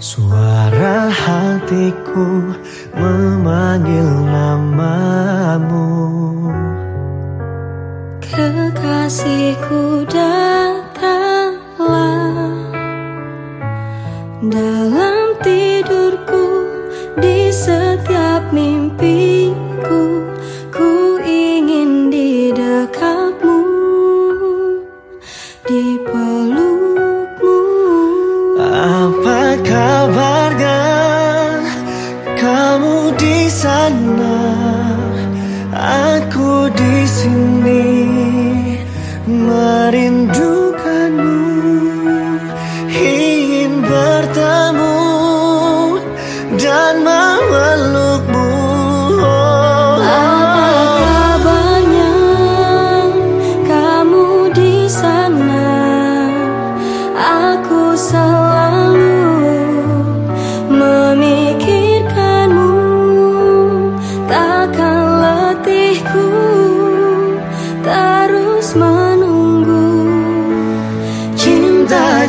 Suara hatiku memanggil namamu. Kekasihku datanglah. Dalam tidurku di setiap mimpiku Ku ingin di dekatmu Di Aku di sini merindukanmu. Ingin bertemu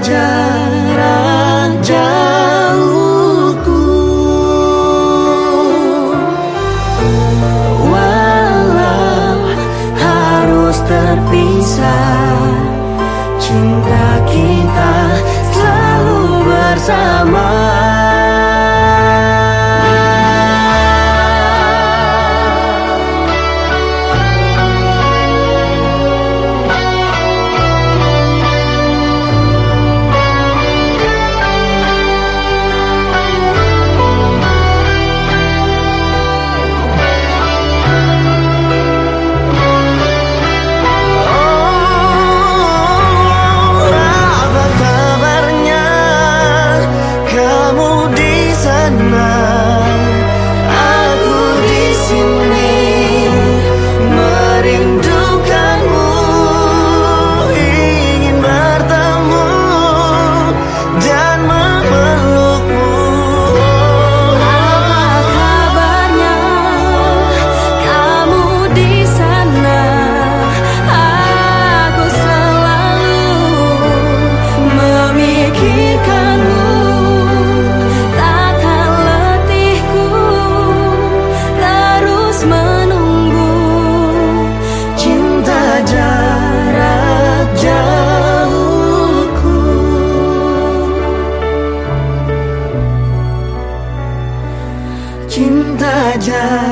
jarak jauhku. Walau harus terpisah Cinta kita selalu bersama Cinta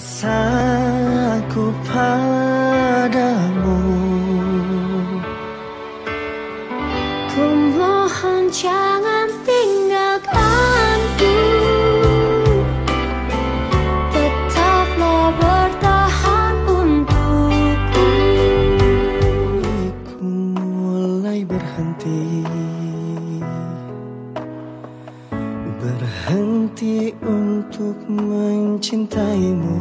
Rasaku padamu. Ku mohon Berhenti untuk mencintaimu.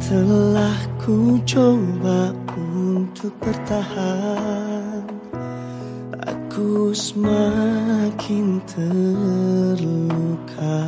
Telah ku coba untuk bertahan. Aku semakin terluka